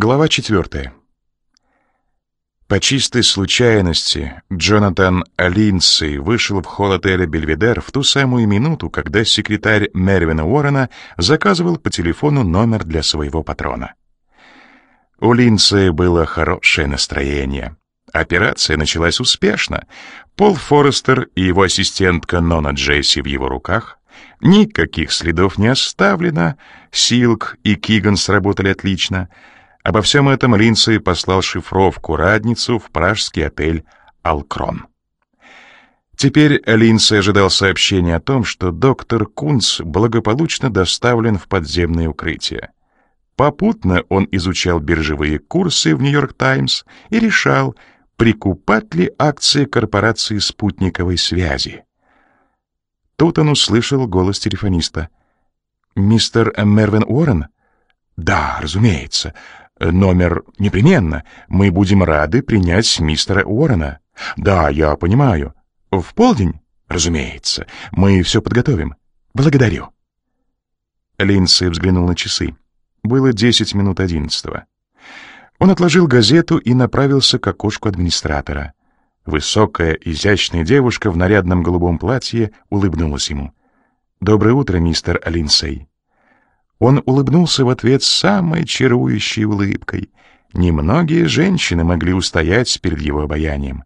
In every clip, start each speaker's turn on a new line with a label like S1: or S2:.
S1: Глава четвертая. По чистой случайности Джонатан Линдси вышел в холл отеля «Бельведер» в ту самую минуту, когда секретарь Мервина Уоррена заказывал по телефону номер для своего патрона. У Линдси было хорошее настроение. Операция началась успешно. Пол Форестер и его ассистентка Нона Джесси в его руках. Никаких следов не оставлено. Силк и Киган сработали отлично — Обо всем этом Линдсей послал шифровку-радницу в пражский отель «Алкрон». Теперь Линдсей ожидал сообщения о том, что доктор Кунц благополучно доставлен в подземное укрытие. Попутно он изучал биржевые курсы в «Нью-Йорк Таймс» и решал, прикупать ли акции корпорации спутниковой связи. Тут он услышал голос телефониста. «Мистер Мервин Уоррен?» «Да, разумеется. Номер непременно. Мы будем рады принять мистера Уоррена. Да, я понимаю. В полдень? Разумеется. Мы все подготовим. Благодарю. Линдси взглянул на часы. Было десять минут одиннадцатого. Он отложил газету и направился к окошку администратора. Высокая, изящная девушка в нарядном голубом платье улыбнулась ему. «Доброе утро, мистер Линдсей». Он улыбнулся в ответ самой чарующей улыбкой. Немногие женщины могли устоять перед его обаянием.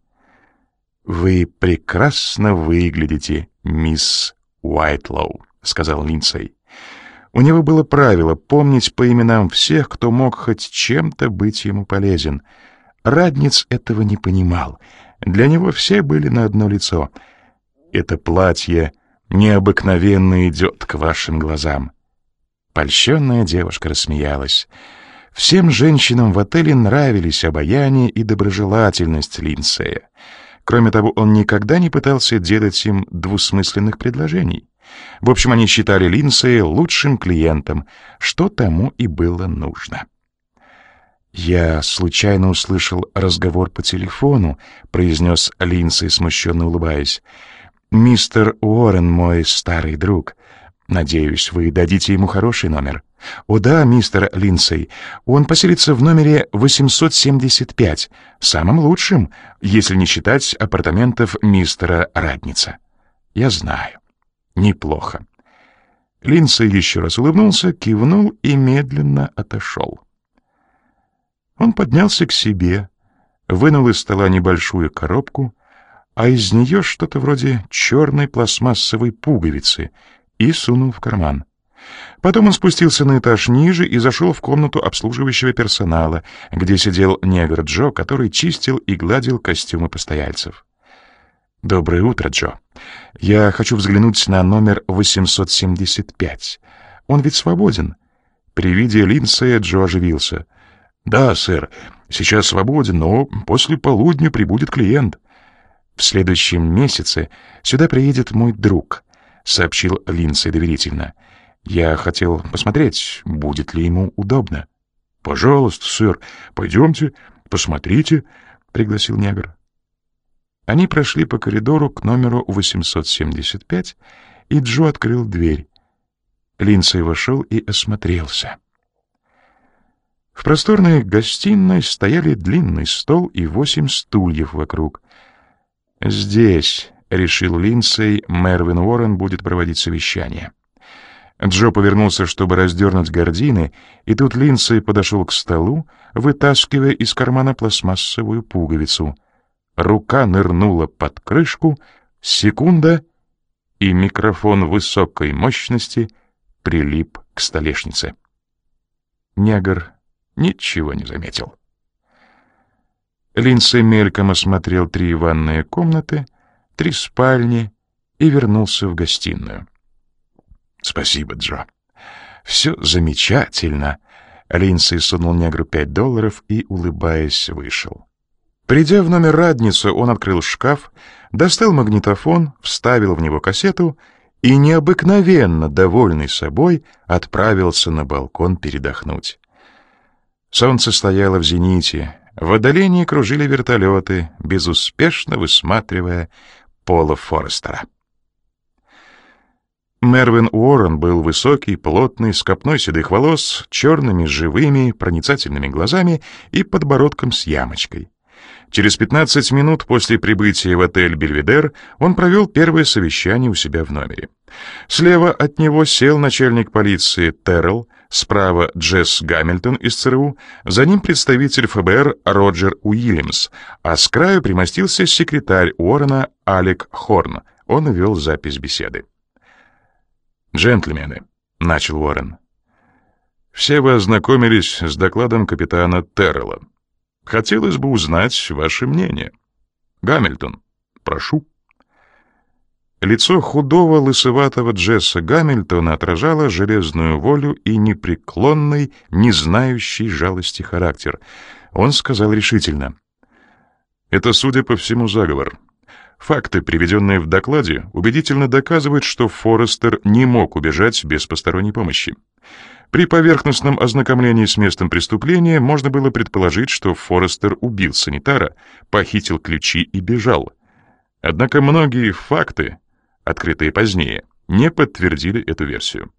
S1: «Вы прекрасно выглядите, мисс Уайтлоу», — сказал Линдсей. У него было правило помнить по именам всех, кто мог хоть чем-то быть ему полезен. Радниц этого не понимал. Для него все были на одно лицо. «Это платье необыкновенно идет к вашим глазам». Польщенная девушка рассмеялась. Всем женщинам в отеле нравились обаяние и доброжелательность Линдсея. Кроме того, он никогда не пытался делать им двусмысленных предложений. В общем, они считали Линдсея лучшим клиентом, что тому и было нужно. «Я случайно услышал разговор по телефону», — произнес Линдсей, смущенно улыбаясь. «Мистер Уоррен мой старый друг. Надеюсь, вы дадите ему хороший номер. О да, мистер Линдсей, он поселится в номере 875, самым лучшим, если не считать апартаментов мистера Радница. Я знаю. Неплохо. Линдсей еще раз улыбнулся, кивнул и медленно отошел. Он поднялся к себе, вынул из стола небольшую коробку, а из нее что-то вроде черной пластмассовой пуговицы — и сунул в карман. Потом он спустился на этаж ниже и зашел в комнату обслуживающего персонала, где сидел негр Джо, который чистил и гладил костюмы постояльцев. «Доброе утро, Джо. Я хочу взглянуть на номер 875. Он ведь свободен». При виде Линдсея Джо оживился. «Да, сэр, сейчас свободен, но после полудня прибудет клиент». «В следующем месяце сюда приедет мой друг». — сообщил Линдсей доверительно. «Я хотел посмотреть, будет ли ему удобно». «Пожалуйста, сэр, пойдемте, посмотрите», — пригласил негр. Они прошли по коридору к номеру 875, и Джо открыл дверь. Линдсей вошел и осмотрелся. В просторной гостиной стояли длинный стол и восемь стульев вокруг. Здесь решил Линдсей, Мервин Уоррен будет проводить совещание. Джо повернулся, чтобы раздернуть гардины, и тут Линдсей подошел к столу, вытаскивая из кармана пластмассовую пуговицу. Рука нырнула под крышку, секунда, и микрофон высокой мощности прилип к столешнице. Негр ничего не заметил. Линдсей мельком осмотрел три ванные комнаты, три спальни и вернулся в гостиную. «Спасибо, Джо. Все замечательно». Линдси сунул негру пять долларов и, улыбаясь, вышел. Придя в номер радницы, он открыл шкаф, достал магнитофон, вставил в него кассету и, необыкновенно довольный собой, отправился на балкон передохнуть. Солнце стояло в зените, в отдалении кружили вертолеты, безуспешно высматривая Пола Форестера. Мервин Уоррен был высокий, плотный, с копной седых волос, черными, живыми, проницательными глазами и подбородком с ямочкой. Через 15 минут после прибытия в отель «Бельведер» он провел первое совещание у себя в номере. Слева от него сел начальник полиции Террелл, справа Джесс Гамильтон из ЦРУ, за ним представитель ФБР Роджер Уильямс, а с краю примостился секретарь Уоррена Алек Хорн. Он вел запись беседы. «Джентльмены», — начал Уоррен, — «все вы ознакомились с докладом капитана Террелла. Хотелось бы узнать ваше мнение. Гамильтон, прошу». Лицо худого, лысоватого Джесса Гамильтона отражало железную волю и непреклонный, не знающий жалости характер. Он сказал решительно. «Это, судя по всему, заговор. Факты, приведенные в докладе, убедительно доказывают, что Форестер не мог убежать без посторонней помощи. При поверхностном ознакомлении с местом преступления можно было предположить, что Форестер убил санитара, похитил ключи и бежал. Однако многие факты, открытые позднее, не подтвердили эту версию.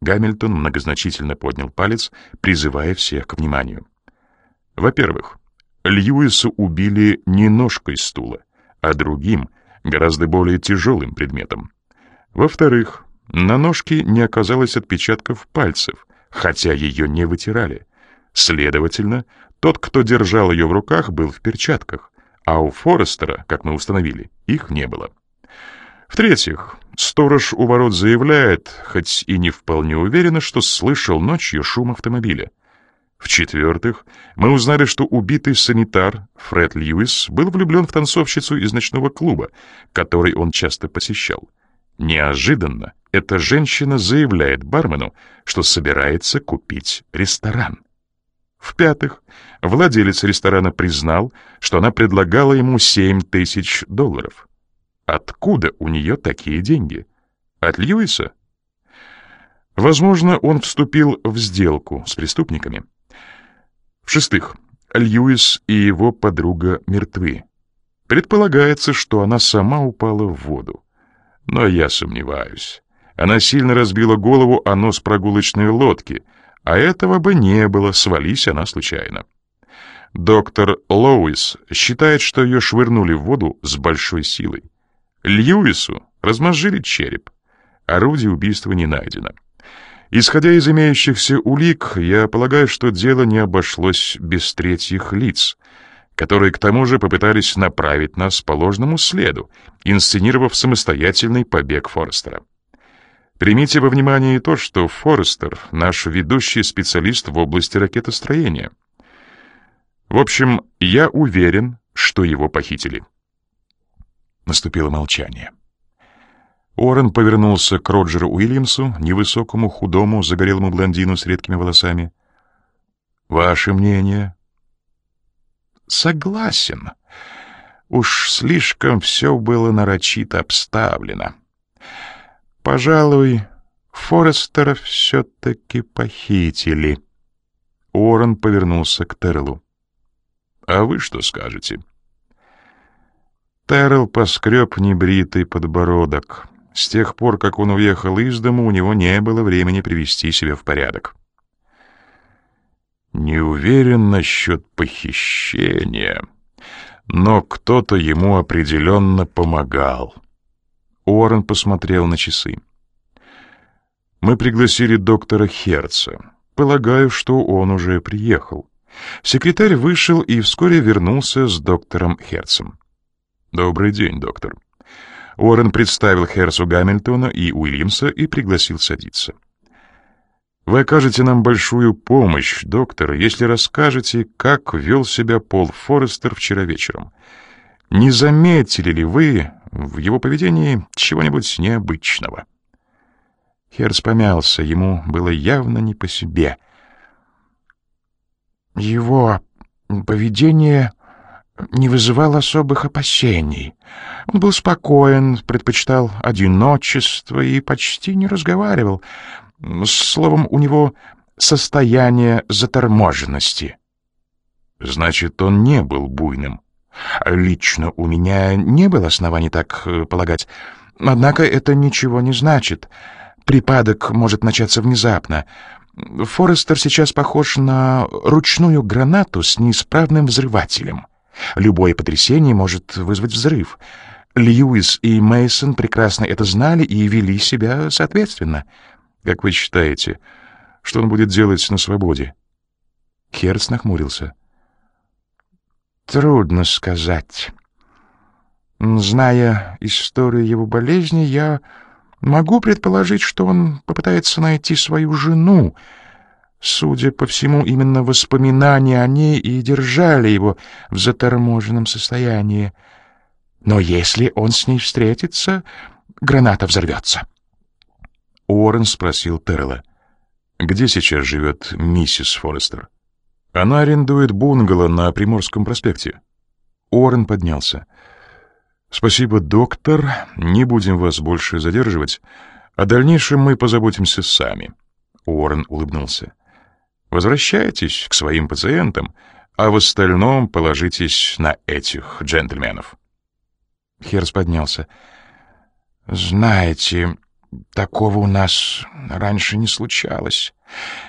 S1: Гамильтон многозначительно поднял палец, призывая всех к вниманию. Во-первых, Льюиса убили не ножкой стула а другим, гораздо более тяжелым предметом. Во-вторых, на ножке не оказалось отпечатков пальцев, хотя ее не вытирали. Следовательно, тот, кто держал ее в руках, был в перчатках, а у Форестера, как мы установили, их не было. В-третьих, сторож у ворот заявляет, хоть и не вполне уверенно, что слышал ночью шум автомобиля. В-четвертых, мы узнали, что убитый санитар Фред Льюис был влюблен в танцовщицу из ночного клуба, который он часто посещал. Неожиданно эта женщина заявляет бармену, что собирается купить ресторан. В-пятых, владелец ресторана признал, что она предлагала ему 7 тысяч долларов. Откуда у нее такие деньги? От Льюиса? Возможно, он вступил в сделку с преступниками. В-шестых, Льюис и его подруга мертвы. Предполагается, что она сама упала в воду. Но я сомневаюсь. Она сильно разбила голову о нос прогулочной лодки, а этого бы не было, свались она случайно. Доктор Лоуис считает, что ее швырнули в воду с большой силой. Льюису размозжили череп. Орудие убийства не найдено. Исходя из имеющихся улик, я полагаю, что дело не обошлось без третьих лиц, которые к тому же попытались направить нас по ложному следу, инсценировав самостоятельный побег Форестера. Примите во внимание и то, что Форестер — наш ведущий специалист в области ракетостроения. В общем, я уверен, что его похитили. Наступило молчание. Уоррен повернулся к Роджеру Уильямсу, невысокому, худому, загорелому блондину с редкими волосами. «Ваше мнение?» «Согласен. Уж слишком все было нарочито обставлено. Пожалуй, Форестера все-таки похитили». Уоррен повернулся к Террелу. «А вы что скажете?» Террел поскреб небритый подбородок. С тех пор, как он уехал из дому, у него не было времени привести себя в порядок. Не уверен насчет похищения, но кто-то ему определенно помогал. Уоррен посмотрел на часы. Мы пригласили доктора Херца. Полагаю, что он уже приехал. Секретарь вышел и вскоре вернулся с доктором Херцем. «Добрый день, доктор». Уоррен представил Херсу Гамильтона и Уильямса и пригласил садиться. «Вы окажете нам большую помощь, доктор, если расскажете, как вел себя Пол Форестер вчера вечером. Не заметили ли вы в его поведении чего-нибудь необычного?» Херс помялся, ему было явно не по себе. «Его поведение не вызывал особых опасений. Он был спокоен, предпочитал одиночество и почти не разговаривал. Словом, у него состояние заторможенности. Значит, он не был буйным. Лично у меня не было оснований так э, полагать.
S2: Однако это ничего не значит. Припадок может начаться внезапно. Форестер сейчас похож на ручную гранату с неисправным взрывателем. Любое потрясение может вызвать взрыв. Льюис и Мейсон прекрасно это знали и вели себя соответственно.
S1: Как вы считаете, что он будет делать на свободе?
S2: Херц нахмурился. Трудно сказать. Зная историю его болезни, я могу предположить, что он попытается найти свою жену. Судя по всему, именно воспоминания о ней и держали его в заторможенном состоянии. Но если он с ней встретится, граната взорвется.
S1: Уоррен спросил Террелла. «Где сейчас живет миссис Форестер?» «Она арендует бунгало на Приморском проспекте». Уоррен поднялся. «Спасибо, доктор. Не будем вас больше задерживать. О дальнейшем мы позаботимся сами». Уоррен улыбнулся. «Возвращайтесь к своим пациентам, а в остальном положитесь на этих джентльменов».
S2: Херс поднялся. «Знаете, такого у нас раньше не случалось.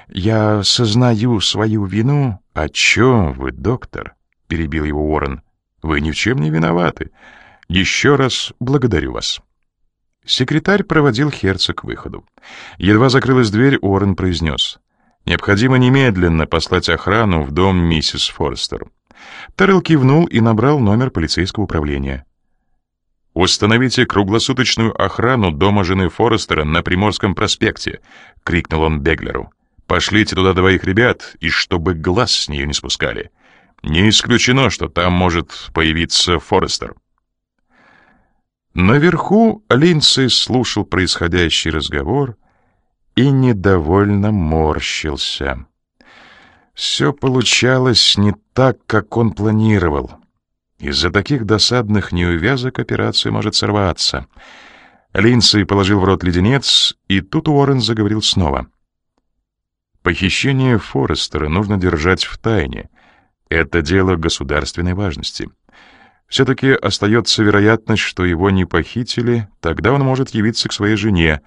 S2: Я сознаю свою вину».
S1: «О чем вы, доктор?» — перебил его Уоррен. «Вы ни в чем не виноваты. Еще раз благодарю вас». Секретарь проводил Херца к выходу. Едва закрылась дверь, Уоррен произнес. «Необходимо немедленно послать охрану в дом миссис Форстер». Террелл кивнул и набрал номер полицейского управления. «Установите круглосуточную охрану дома жены Форестера на Приморском проспекте», — крикнул он Беглеру. «Пошлите туда двоих ребят, и чтобы глаз с нее не спускали. Не исключено, что там может появиться Форестер». Наверху Линдси слушал происходящий разговор и недовольно морщился. Все получалось не так, как он планировал. Из-за таких досадных неувязок операция может сорваться. Линдсей положил в рот леденец, и тут Уоррен заговорил снова. Похищение Форестера нужно держать в тайне. Это дело государственной важности. Все-таки остается вероятность, что его не похитили, тогда он может явиться к своей жене.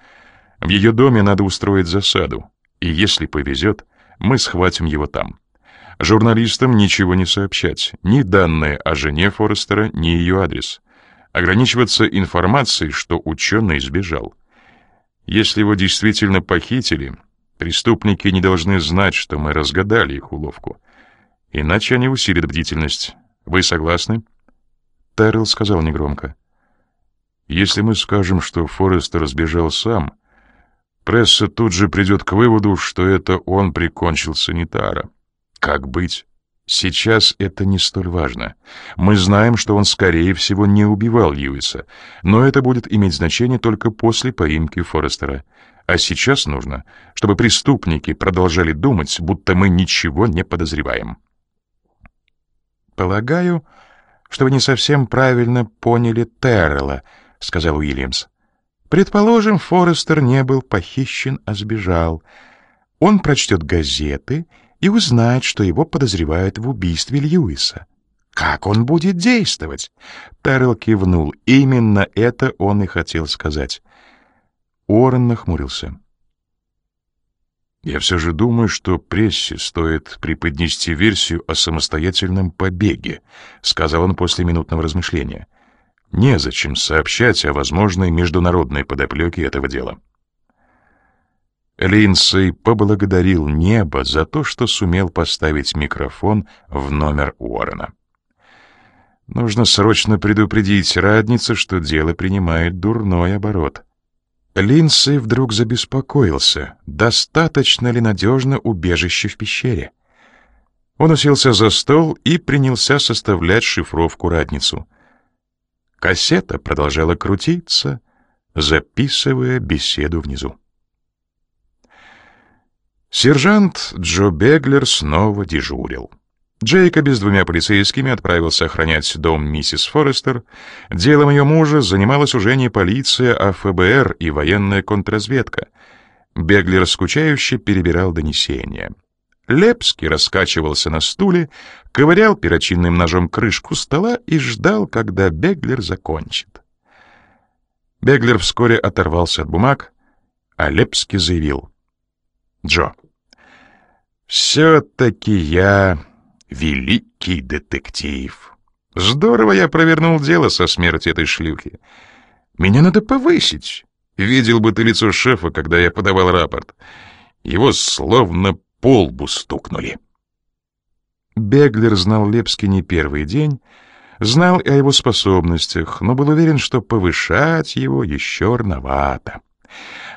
S1: В ее доме надо устроить засаду, и если повезет, мы схватим его там. Журналистам ничего не сообщать, ни данные о жене Форестера, ни ее адрес. Ограничиваться информацией, что ученый сбежал. Если его действительно похитили, преступники не должны знать, что мы разгадали их уловку. Иначе они усилят бдительность. Вы согласны? Террелл сказал негромко. Если мы скажем, что Форестер сбежал сам, пресса тут же придет к выводу, что это он прикончил санитара. Как быть? Сейчас это не столь важно. Мы знаем, что он, скорее всего, не убивал Льюиса, но это будет иметь значение только после поимки Форестера. А сейчас нужно, чтобы преступники продолжали думать, будто мы ничего не подозреваем.
S2: «Полагаю, что вы не совсем правильно поняли Террелла», — сказал Уильямс. «Предположим, Форестер не был похищен, а сбежал. Он прочтет газеты и узнает, что его подозревают в убийстве Льюиса. Как он будет действовать? Террell кивнул. Именно это он и хотел сказать. Уоррен нахмурился.
S1: «Я все же думаю, что прессе стоит преподнести версию о самостоятельном побеге», — сказал он после минутного размышления. «Незачем сообщать о возможной международной подоплеке этого дела». Линдсей поблагодарил небо за то, что сумел поставить микрофон в номер Уоррена. Нужно срочно предупредить радница, что дело принимает дурной оборот. Линдсей вдруг забеспокоился, достаточно ли надежно убежище в пещере. Он уселся за стол и принялся составлять шифровку радницу. Кассета продолжала крутиться, записывая беседу внизу. Сержант Джо Беглер снова дежурил. Джейкоби с двумя полицейскими отправился охранять дом миссис Форестер. Делом ее мужа занималась уже не полиция, а ФБР и военная контрразведка. Беглер скучающе перебирал донесения. Лепский раскачивался на стуле, ковырял перочинным ножом крышку стола и ждал, когда Беглер закончит. Беглер вскоре оторвался от бумаг, а Лепский заявил. «Джо, все-таки я великий детектив. Здорово я провернул дело со смерти этой шлюхи. Меня надо повысить. Видел бы ты лицо шефа, когда я подавал рапорт. Его словно полбу стукнули». Беглер знал Лепский не первый день, знал и о его способностях, но был уверен, что повышать его еще рановато.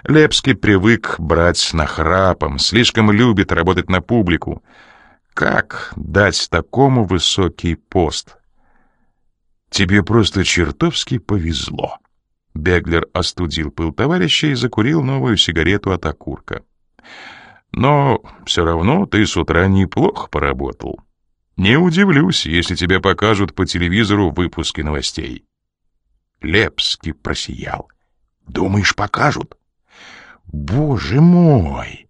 S1: Лепский привык брать нахрапом, слишком любит работать на публику. Как дать такому высокий пост? Тебе просто чертовски повезло. Беглер остудил пыл товарища и закурил новую сигарету от окурка. Но все равно ты с утра неплохо поработал. Не удивлюсь, если тебя покажут по телевизору выпуски новостей. Лепский просиял. Думаешь, покажут? Боже мой!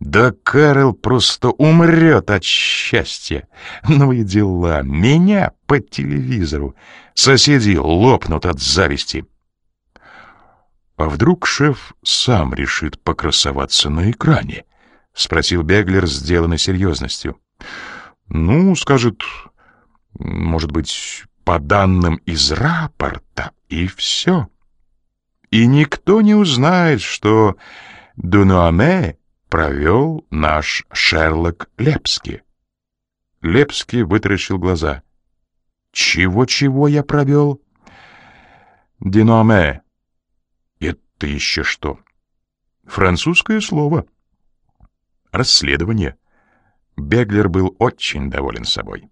S1: Да Карл просто умрет от счастья. Новые дела. Меня по телевизору. Соседи лопнут от зависти. А вдруг шеф сам решит покрасоваться на экране? Спросил Беглер, сделанной серьезностью. Ну, скажет, может быть, по данным из рапорта, и все. И никто не узнает, что Дунуаме провел наш Шерлок Лепский. Лепский вытаращил глаза. «Чего-чего я провел?» «Динуаме». «Это еще что?» «Французское слово». «Расследование». Беглер был очень доволен собой.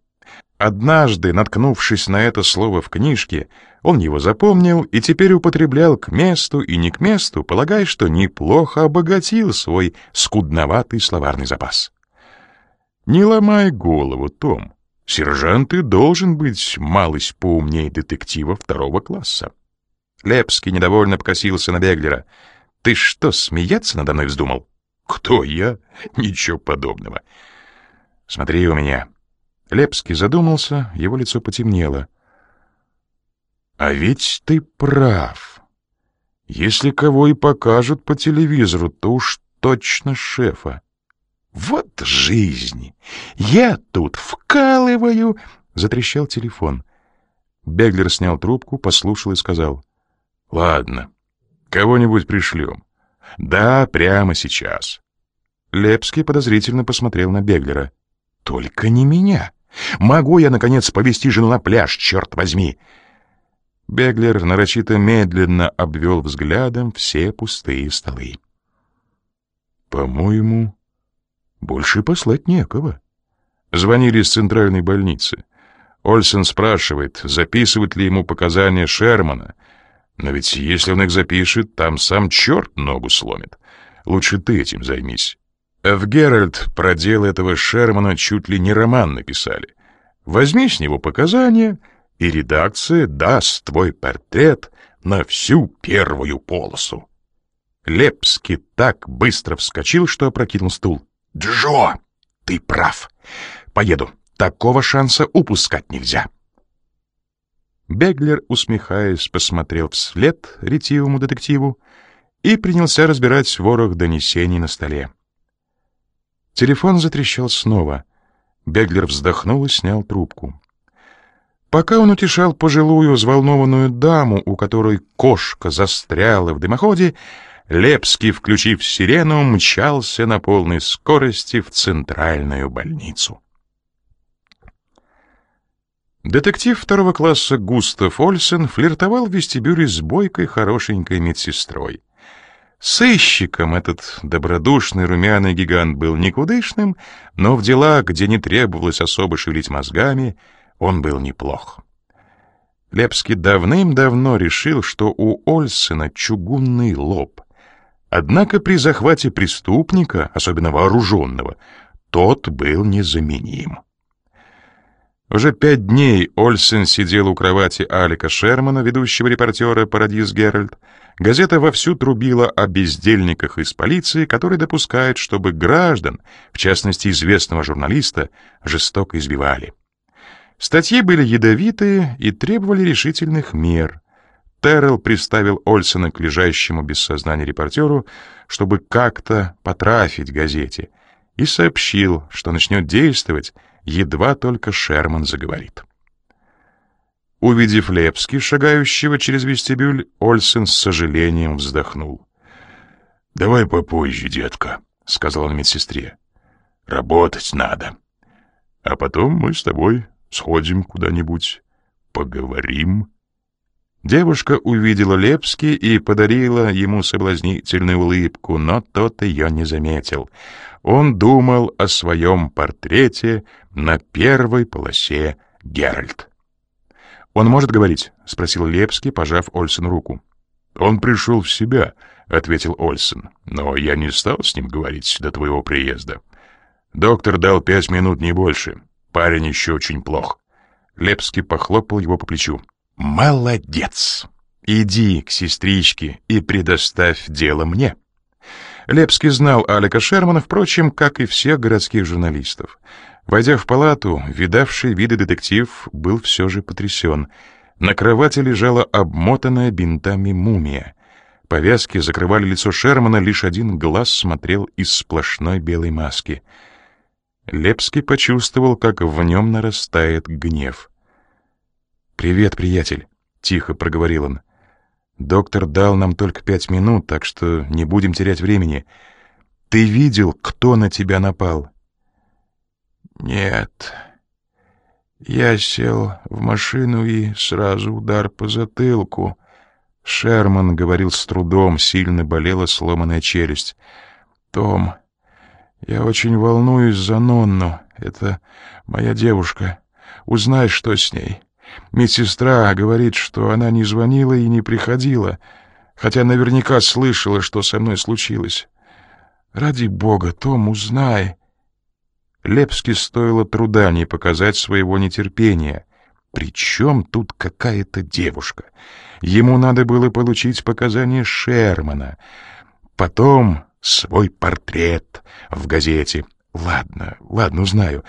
S1: Однажды, наткнувшись на это слово в книжке, он его запомнил и теперь употреблял к месту и не к месту, полагая, что неплохо обогатил свой скудноватый словарный запас. «Не ломай голову, Том. Сержант и должен быть малость поумнее детектива второго класса». Лепский недовольно покосился на Беглера. «Ты что, смеяться надо мной вздумал?» «Кто я? Ничего подобного. Смотри у меня». Лепский задумался, его лицо потемнело. «А ведь ты прав. Если кого и покажут по телевизору, то уж точно шефа. Вот жизнь! Я тут вкалываю!» — затрещал телефон. Беглер снял трубку, послушал и сказал. «Ладно, кого-нибудь пришлем. Да, прямо сейчас». Лепский подозрительно посмотрел на Беглера. «Только не меня. Могу я, наконец, повести жену на пляж, черт возьми!» Беглер нарочито медленно обвел взглядом все пустые столы. «По-моему, больше послать некого». Звонили из центральной больницы. Ольсен спрашивает, записывать ли ему показания Шермана. Но ведь если он их запишет, там сам черт ногу сломит. Лучше ты этим займись. В Геральт про дело этого Шермана чуть ли не роман написали. Возьми с него показания, и редакция даст твой портрет на всю первую полосу. Лепский так быстро вскочил, что опрокинул стул. «Джо, ты прав. Поеду. Такого шанса упускать нельзя». Беглер, усмехаясь, посмотрел вслед ретивому детективу и принялся разбирать ворох донесений на столе. Телефон затрещал снова. Беглер вздохнул и снял трубку. Пока он утешал пожилую взволнованную даму, у которой кошка застряла в дымоходе, Лепский, включив сирену, мчался на полной скорости в центральную больницу. Детектив второго класса Густав Ольсен флиртовал в вестибюле с бойкой хорошенькой медсестрой. Сыщиком этот добродушный румяный гигант был никудышным, но в делах, где не требовалось особо шевелить мозгами, он был неплох. Лепский давным-давно решил, что у Ольсена чугунный лоб. Однако при захвате преступника, особенно вооруженного, тот был незаменим. Уже пять дней Ольсен сидел у кровати Алика Шермана, ведущего репортера «Парадис Геральт», Газета вовсю трубила о бездельниках из полиции, которые допускают, чтобы граждан, в частности известного журналиста, жестоко избивали. Статьи были ядовитые и требовали решительных мер.
S2: Террell приставил Ольсона к лежащему без сознания репортеру, чтобы как-то потрафить газете, и сообщил, что начнет действовать, едва только Шерман заговорит. Увидев Лепски, шагающего через вестибюль, Ольсен с сожалением вздохнул. «Давай попозже, детка», — сказал он медсестре. «Работать надо. А потом мы с тобой сходим куда-нибудь, поговорим». Девушка увидела Лепски и подарила ему соблазнительную улыбку, но тот ее не заметил. Он думал о своем портрете на первой полосе Геральт. «Он может говорить?» — спросил Лепский, пожав Ольсен руку. «Он пришел в себя», — ответил Ольсен, — «но я не стал с ним говорить до твоего приезда. Доктор дал пять минут, не больше. Парень еще очень плох». Лепский похлопал его по плечу. «Молодец! Иди к сестричке и предоставь дело мне». Лепский знал Алика Шермана, впрочем, как и всех городских журналистов. Войдя в палату, видавший виды детектив был все же потрясен. На кровати лежала обмотанная бинтами мумия. Повязки закрывали лицо Шермана, лишь один глаз смотрел из сплошной белой маски. Лепский почувствовал, как в нем нарастает гнев. «Привет, приятель», — тихо проговорил он. «Доктор дал нам только пять минут, так что не будем терять времени. Ты видел, кто на тебя напал?»
S3: «Нет. Я сел в машину и сразу удар по затылку».
S2: Шерман говорил с трудом, сильно болела сломанная челюсть.
S3: «Том, я очень волнуюсь за Нонну. Это моя девушка. Узнай, что с ней». Медсестра говорит, что она не звонила и не приходила, хотя наверняка слышала, что со мной случилось. Ради бога, Том, узнай.
S2: Лепски стоило труда не показать своего нетерпения. Причем тут какая-то девушка? Ему надо было получить показания Шермана. Потом свой портрет в газете. Ладно, ладно, узнаю.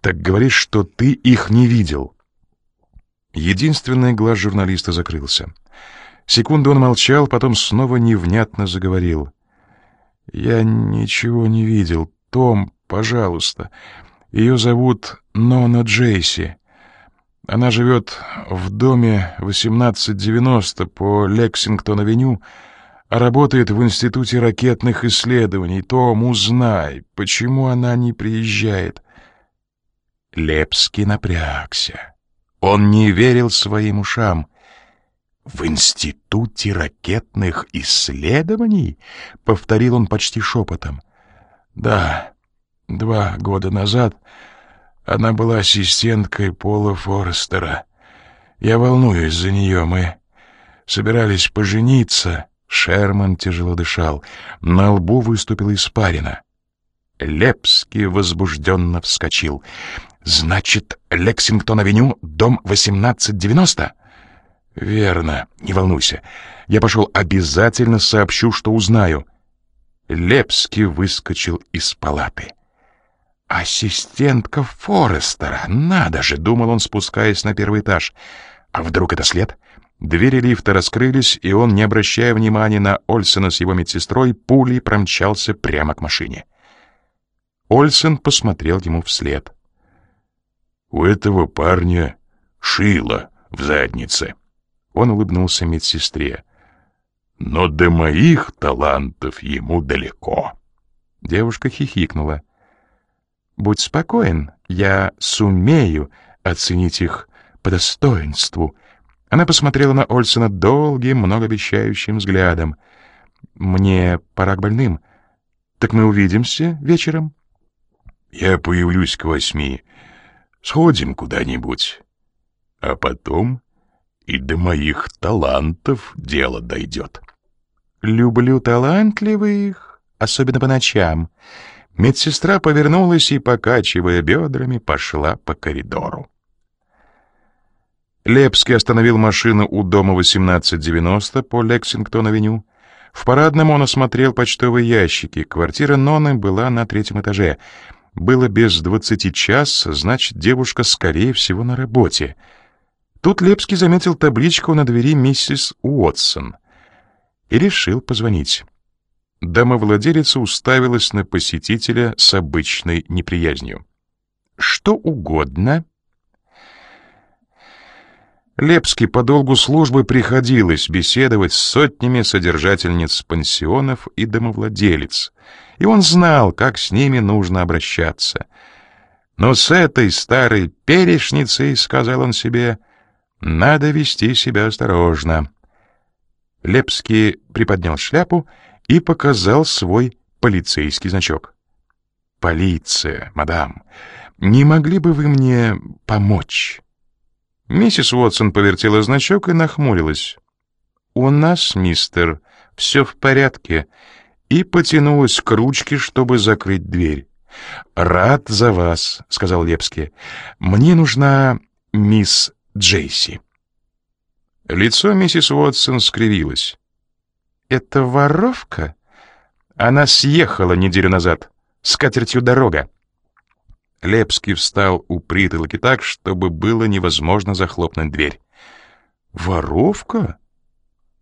S2: Так говоришь, что ты их не видел. Единственный глаз журналиста закрылся. Секунду он молчал, потом снова невнятно заговорил.
S3: «Я ничего не видел. Том, пожалуйста. Ее зовут Нона Джейси. Она живет в доме 1890 по Лексингтон-авеню, а работает в Институте ракетных исследований. Том, узнай, почему она не приезжает».
S2: Лепский напрягся. Он не верил своим ушам. «В Институте ракетных исследований?» — повторил он почти шепотом.
S3: «Да, два года назад она была ассистенткой Пола Форестера. Я волнуюсь за нее. Мы собирались пожениться».
S2: Шерман тяжело дышал. На лбу выступила испарина. Лепский возбужденно вскочил. «Значит, Лексингтон-авеню, дом 1890?» «Верно. Не волнуйся. Я пошел обязательно сообщу, что узнаю». Лепский выскочил из палаты. «Ассистентка Форестера! Надо же!» — думал он, спускаясь на первый этаж. «А вдруг это след?» Двери лифта раскрылись, и он, не обращая внимания на Ольсена с его медсестрой, пулей промчался прямо к машине. Ольсен посмотрел ему вслед.
S1: У этого парня шило в заднице.
S2: Он улыбнулся медсестре.
S1: Но до моих талантов ему далеко.
S2: Девушка хихикнула. Будь спокоен, я сумею оценить их по достоинству. Она посмотрела на Ольсона долгим, многообещающим взглядом. Мне пора к больным. Так мы увидимся вечером?
S1: Я появлюсь к восьми. Сходим куда-нибудь. А потом и до моих талантов дело дойдет.
S2: Люблю талантливых, особенно по ночам. Медсестра повернулась и, покачивая бедрами, пошла по коридору. Лепский остановил машину у дома 1890 по Лексингтон-авеню. В парадном он осмотрел почтовые ящики. Квартира Ноны была на третьем этаже — было без двадцати час, значит, девушка, скорее всего, на работе. Тут Лепский заметил табличку на двери миссис Уотсон и решил позвонить. Домовладелица уставилась на посетителя с обычной неприязнью. «Что угодно?» Лепский по долгу службы приходилось беседовать с сотнями содержательниц пансионов и домовладелец, и он знал, как с ними нужно обращаться. Но с этой старой перешницей, — сказал он себе, — надо вести себя осторожно. Лепский приподнял шляпу и показал свой полицейский значок. «Полиция, мадам, не могли бы вы мне помочь?» Миссис Уотсон повертела значок и нахмурилась. «У нас, мистер, все в порядке», и потянулась к ручке, чтобы закрыть дверь. «Рад за вас», — сказал Лепский. «Мне нужна мисс Джейси». Лицо миссис Уотсон скривилось. «Это воровка?» Она съехала неделю назад. С катертью дорога. Лепский встал у притолоки так, чтобы было невозможно захлопнуть дверь. «Воровка?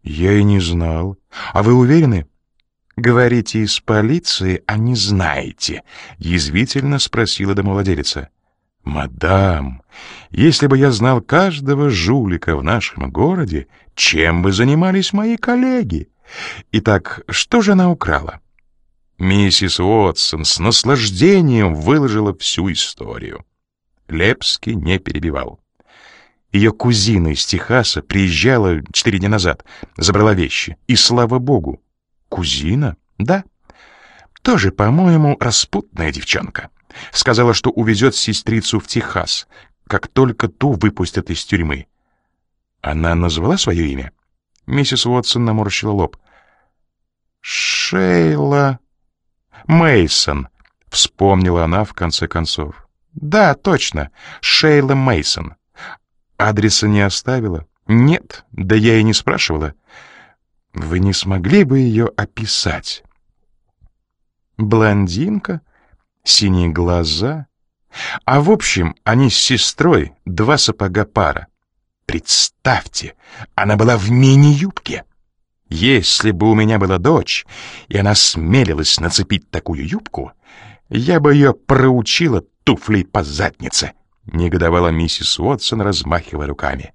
S2: Я и не знал. А вы уверены?» «Говорите из полиции, а не знаете», — язвительно спросила домовладелица. «Мадам, если бы я знал каждого жулика в нашем городе, чем бы занимались мои коллеги? Итак, что же она украла?» Миссис Уотсон с наслаждением выложила всю историю. Лепский не перебивал. Ее кузина из Техаса приезжала четыре дня назад, забрала вещи. И слава богу. Кузина? Да. Тоже, по-моему, распутная девчонка. Сказала, что увезет сестрицу в Техас, как только ту выпустят из тюрьмы. Она назвала свое имя? Миссис Уотсон наморщила лоб. «Шейла Мейсон, вспомнила она в конце концов. Да, точно, Шейла Мейсон. Адреса не оставила? Нет, да я и не спрашивала. Вы не смогли бы ее описать? Блондинка, синие глаза. А в общем, они с сестрой два сапога пара. Представьте, она была в мини-юбке. Если бы у меня была дочь, и она смелилась нацепить такую юбку, я бы ее проучила туфлей по заднице, — негодовала миссис Уотсон, размахивая руками.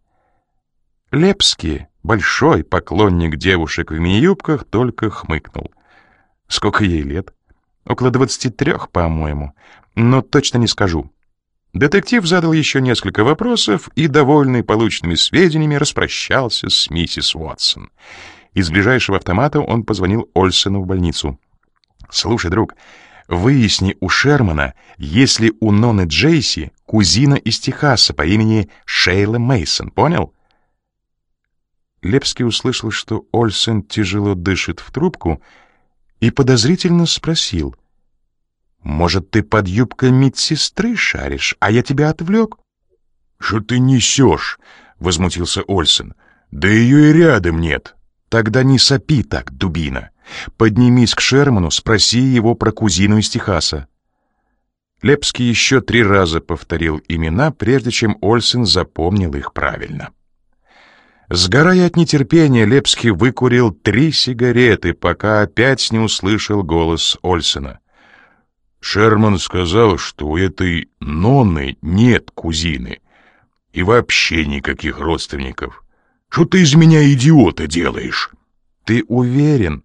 S2: Лепский, большой поклонник девушек в мини-юбках, только хмыкнул. Сколько ей лет? Около двадцати трех, по-моему, но точно не скажу. Детектив задал еще несколько вопросов и, довольный полученными сведениями, распрощался с миссис Уотсон. Из ближайшего автомата он позвонил Ольсену в больницу. «Слушай, друг, выясни у Шермана, если у Ноны Джейси кузина из Техаса по имени Шейла Мейсон, понял?» Лепский услышал, что Ольсен тяжело дышит в трубку, и подозрительно спросил. «Может, ты под юбкой медсестры шаришь, а я тебя отвлек?»
S3: «Что ты несешь?» — возмутился Ольсен. «Да ее и рядом нет».
S2: Тогда не сопи так, дубина. Поднимись к Шерману, спроси его про кузину из Техаса. Лепский еще три раза повторил имена, прежде чем Ольсен запомнил их правильно. Сгорая от нетерпения, Лепский выкурил три сигареты, пока опять не услышал голос Ольсена.
S3: Шерман сказал, что у этой Нонны нет кузины и вообще никаких родственников. Что ты из меня идиота делаешь?
S2: Ты уверен?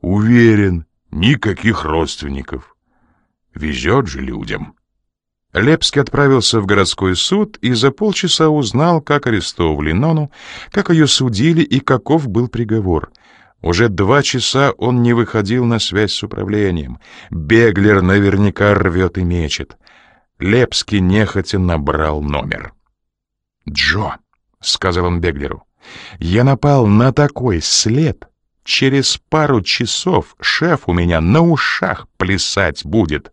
S3: Уверен. Никаких родственников. Везет же людям.
S2: Лепский отправился в городской суд и за полчаса узнал, как арестовывали Нону, как ее судили и каков был приговор. Уже два часа он не выходил на связь с управлением. Беглер наверняка рвет и мечет. Лепский нехотя набрал номер. «Джо», — сказал он Беглеру, я напал на такой след. Через пару часов шеф у меня на ушах плясать будет.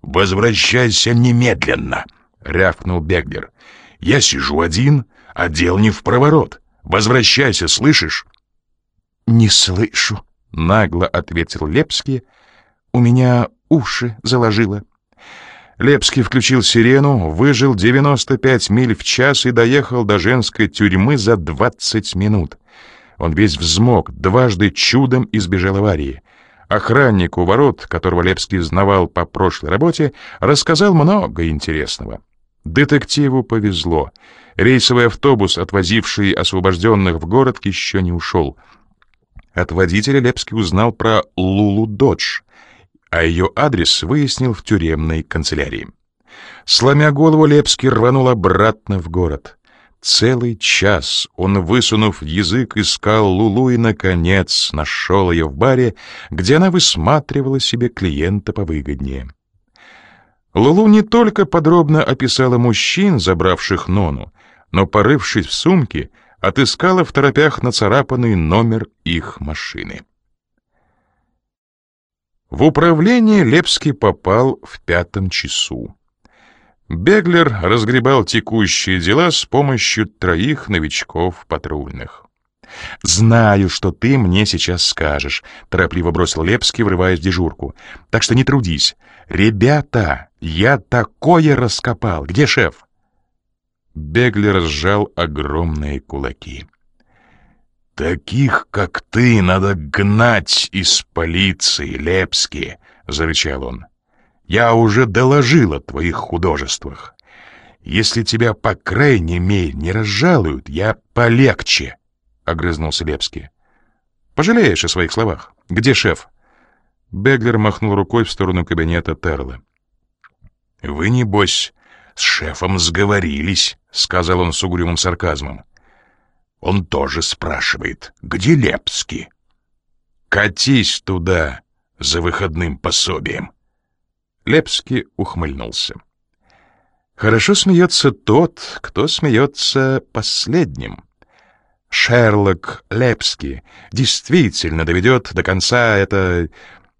S3: Возвращайся немедленно, рявкнул Беглер. Я сижу один, а дел не в проворот. Возвращайся, слышишь?
S2: Не слышу, нагло ответил Лепский. У меня уши заложило.
S1: Лепский включил сирену, выжил 95 миль в час и доехал до женской тюрьмы за 20 минут. Он весь взмок, дважды чудом избежал аварии. Охранник у ворот, которого Лепский знавал по прошлой работе, рассказал много интересного. Детективу повезло. Рейсовый автобус, отвозивший освобожденных в город, еще не ушел. От водителя Лепский узнал про Лулу Додж, а ее адрес выяснил в тюремной канцелярии. Сломя голову, Лепский рванул обратно в город. Целый час он, высунув язык, искал Лулу и, наконец, нашел ее в баре, где она высматривала себе клиента повыгоднее. Лулу не только подробно описала мужчин, забравших Нону, но, порывшись в сумке, отыскала в торопях нацарапанный номер их машины. В управление Лепский попал в пятом часу. Беглер разгребал текущие дела с помощью троих новичков патрульных. «Знаю, что ты мне сейчас скажешь», — торопливо бросил Лепский, врываясь в дежурку. «Так что не трудись. Ребята, я такое раскопал. Где шеф?» Беглер сжал огромные кулаки. «Таких, как ты, надо гнать из полиции, Лепский», — зарычал он. «Я уже доложил о твоих художествах. Если тебя, по крайней мере, не разжалуют, я полегче», — огрызнулся Лепский. «Пожалеешь о своих словах. Где шеф?» Беглер махнул рукой в сторону кабинета Терла. «Вы, небось, с шефом сговорились», — сказал он с угрюмым сарказмом. Он тоже спрашивает, где Лепский? «Катись туда за выходным пособием!» Лепский ухмыльнулся. Хорошо смеется тот, кто смеется последним. Шерлок Лепский действительно доведет до конца это...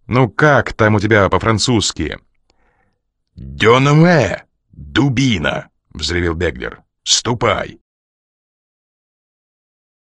S1: Ну как там у тебя по-французски? «Дёнве, дубина!» — взревел Беглер. «Ступай!»